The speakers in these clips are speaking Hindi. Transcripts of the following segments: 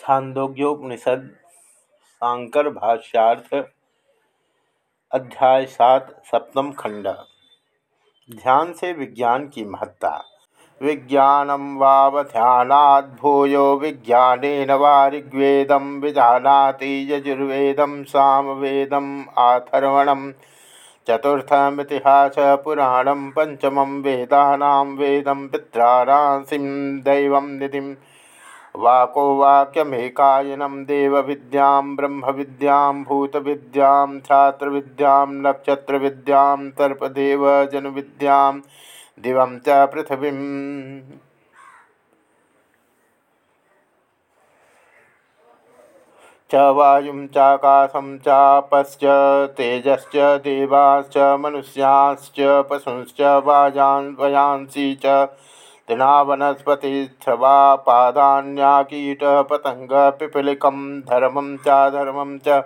छांदोग्योपनिषद शांकर भाष्यार्थ, अध्याय सात, सप्तम खंड। ध्यान से विज्ञान की महत्ता। विज्ञानम वावध्यानात् भूयो विज्ञान वा ऋग्वेदम विजानाति यजुर्वेदम सामवेदम आथर्वणम चतुर्थमितिहास पुराणम पंचमं वेदा वेदम पित्राराशिं दैव निधि वाको वाक्यमेकायनं देवविद्यां, ब्रह्मविद्यां, भूतविद्यां, छात्रविद्यां, नक्षत्रविद्यां तर्पदेवजनविद्यां दिवं च पृथिवीम्। च वायुं चाकाशं चापश्च, तेजश्च, देवाश्च, मनुष्याश्च, पशुश्च, वाजान्, वयांसि च तृणावनस्पतिस्रवा पादान्याकीट पतंग पिपलिकम धर्मम चाधर्मम च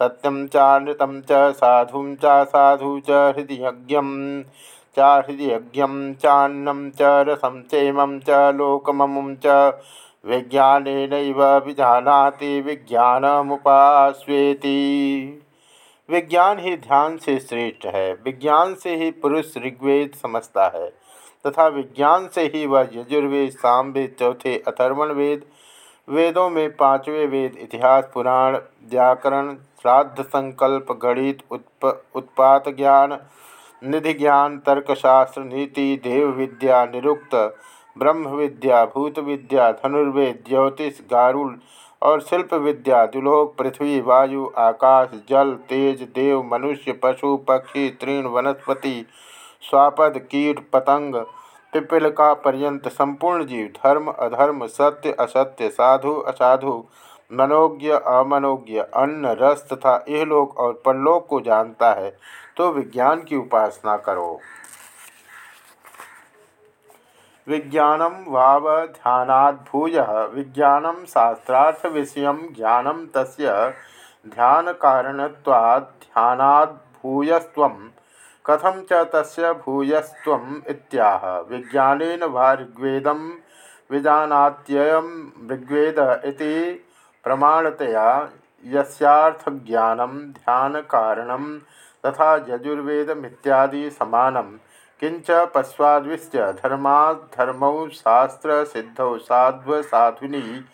सत्यम चानृतम साधु चा साधु च हृदयज्ञम चा चान्नम च रसम चेमं च लोकममुं च विज्ञान विजानाति विज्ञानमुपास्वेति। विज्ञान ही ध्यान से श्रेष्ठ है, विज्ञान से ही पुरुष ऋग्वेद समझता है। तथा विज्ञान से ही वह यजुर्वेद सामवेद चौथे अथर्वण वेद, वेदों में पाँचवें वेद, इतिहास, पुराण, व्याकरण, श्राद्ध संकल्प, गणित, उत्प, उत्पात ज्ञान, निधि ज्ञान, तर्कशास्त्र, नीति, देव विद्या, निरुक्त, ब्रह्म विद्या, भूत विद्या, धनुर्वेद, ज्योतिष, गारुल और शिल्प विद्या दुलोक पृथ्वी, वायु, आकाश, जल, तेज, देव, मनुष्य, पशु, पक्षी, तृण, वनस्पति, स्वापद, कीट, पतंग पिपलिका पर्यंत संपूर्ण जीव, धर्म, अधर्म, सत्य, असत्य, साधु, असाधु, मनोज्ञ, अमनोज्ञ, अन्न, रस तथा इहलोक और परलोक को जानता है तो विज्ञान की उपासना करो। विज्ञानम वाव ध्यानाद भूय विज्ञानम शास्त्रार्थ विषय ज्ञानम तस् ध्यान कारणत्वाद ध्यानाद भूयस्व कथम च तस्य भूयस्त्वम् इत्याह? विज्ञानेन वा ऋग्वेदं विजानात्ययं ऋग्वेद इति प्रमाणतया यस्यार्थज्ञानं, ध्यानकारणं तथा यजुर्वेदमित्यादि समानं। किंच पश्वाद्विश्च धर्माधर्मौ शास्त्रसिद्धौ साध्वसाधुनी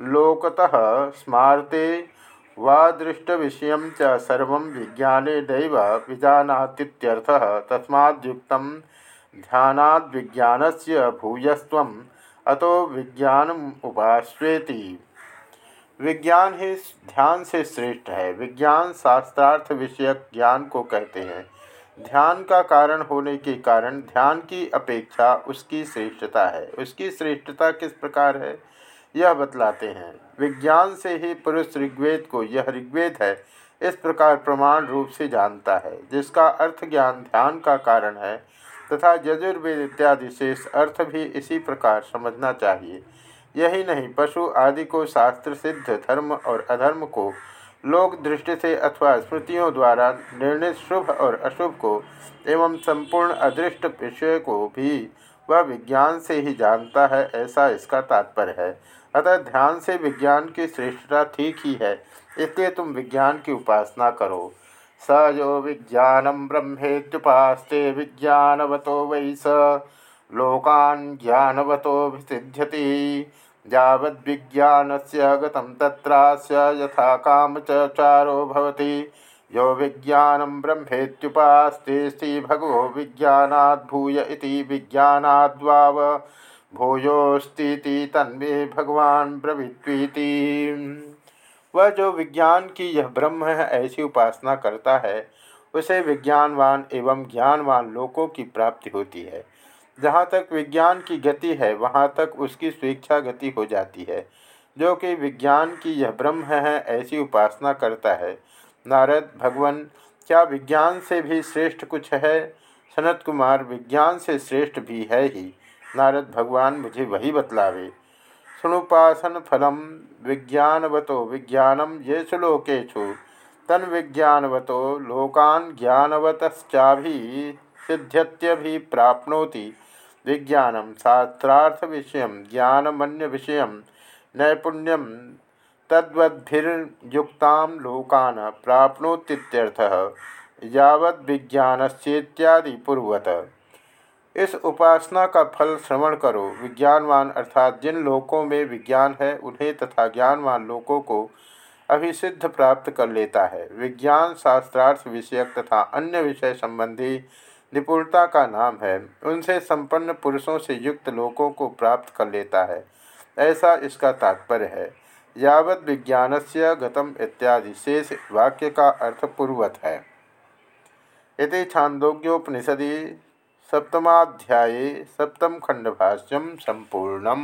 लोकतः स्मारते वादृष्ट विषय सर्व विज्ञानेदैव विजानातीत्यर्थः तस्माद्युक्त से भूयस्व अतो विज्ञान उपास्वेति विज्ञान ही ध्यान से श्रेष्ठ है। विज्ञान शास्त्रार्थ विषयक ज्ञान को कहते हैं। ध्यान का कारण होने के कारण ध्यान की अपेक्षा उसकी श्रेष्ठता है। उसकी श्रेष्ठता किस प्रकार है? यह बतलाते हैं। विज्ञान से ही पुरुष ऋग्वेद को यह ऋग्वेद है, इस प्रकार प्रमाण रूप से जानता है, जिसका अर्थ ज्ञान ध्यान का कारण है, तथा यजुर्वेद इत्यादि शेष अर्थ भी इसी प्रकार समझना चाहिए। यही नहीं, पशु आदि को शास्त्र सिद्ध धर्म और अधर्म को, लोक दृष्टि से अथवा स्मृतियों द्वारा निर्णित शुभ और अशुभ को, एवं संपूर्ण अदृष्ट विषय को भी वह विज्ञान से ही जानता है, ऐसा इसका तात्पर्य है। अतः ध्यान से विज्ञान की श्रेष्ठता ठीक ही है, इसलिए तुम विज्ञान की उपासना करो। स जो विज्ञानम ब्रह्मेत्युपास्ते विज्ञानवतो वै स। लोकान् ज्ञानवतो विसिध्यति। यावद्विज्ञान से गतं तत्रास्य यथा कामचारो भवति। यो विज्ञानं ब्रह्मेत्युपास्ते श्री भगवो विज्ञानाद् भूय विज्ञानाद्वाव। भूयोस्ती तन्मे भगवान ब्रवीत्वीति। वह जो विज्ञान की यह ब्रह्म है, ऐसी उपासना करता है, उसे विज्ञानवान एवं ज्ञानवान लोकों की प्राप्ति होती है। जहाँ तक विज्ञान की गति है, वहाँ तक उसकी स्वेच्छा गति हो जाती है। जो कि विज्ञान की यह ब्रह्म है, ऐसी उपासना करता है। नारद भगवान, क्या विज्ञान से भी श्रेष्ठ कुछ है? सनत कुमार, विज्ञान से श्रेष्ठ भी है ही। नारद भगवान मुझे वही बतलावे। सुनुपासन फलम, विज्ञानवतो विज्ञानम, ये सुलोकेशु तन विज्ञानवतो लोकान ज्ञानवतश्चाभि सिद्ध्यत्यभि प्राप्नोति विज्ञानम शास्त्रार्थ विषय ज्ञानमन्य विषय नैपुण्यम तद्वद्भिर्युक्ता लोकान प्राप्नोतीत्यर्थः यावद विज्ञान इत्यादि पूर्वत इस उपासना का फल श्रवण करो। विज्ञानवान अर्थात जिन लोकों में विज्ञान है, उन्हें तथा ज्ञानवान लोकों को अभिसिद्ध प्राप्त कर लेता है। विज्ञान शास्त्रार्थ विषयक तथा अन्य विषय संबंधी निपुणता का नाम है। उनसे संपन्न पुरुषों से युक्त लोकों को प्राप्त कर लेता है। ऐसा इसका तात्पर्य है। यावत विज्ञान से गतम इत्यादि। शेष वाक्य का अर्थ पूर्वत है। इति छांदोग्योपनिषदि सप्तमाध्याये सप्तम खंडभाष्यम संपूर्णम।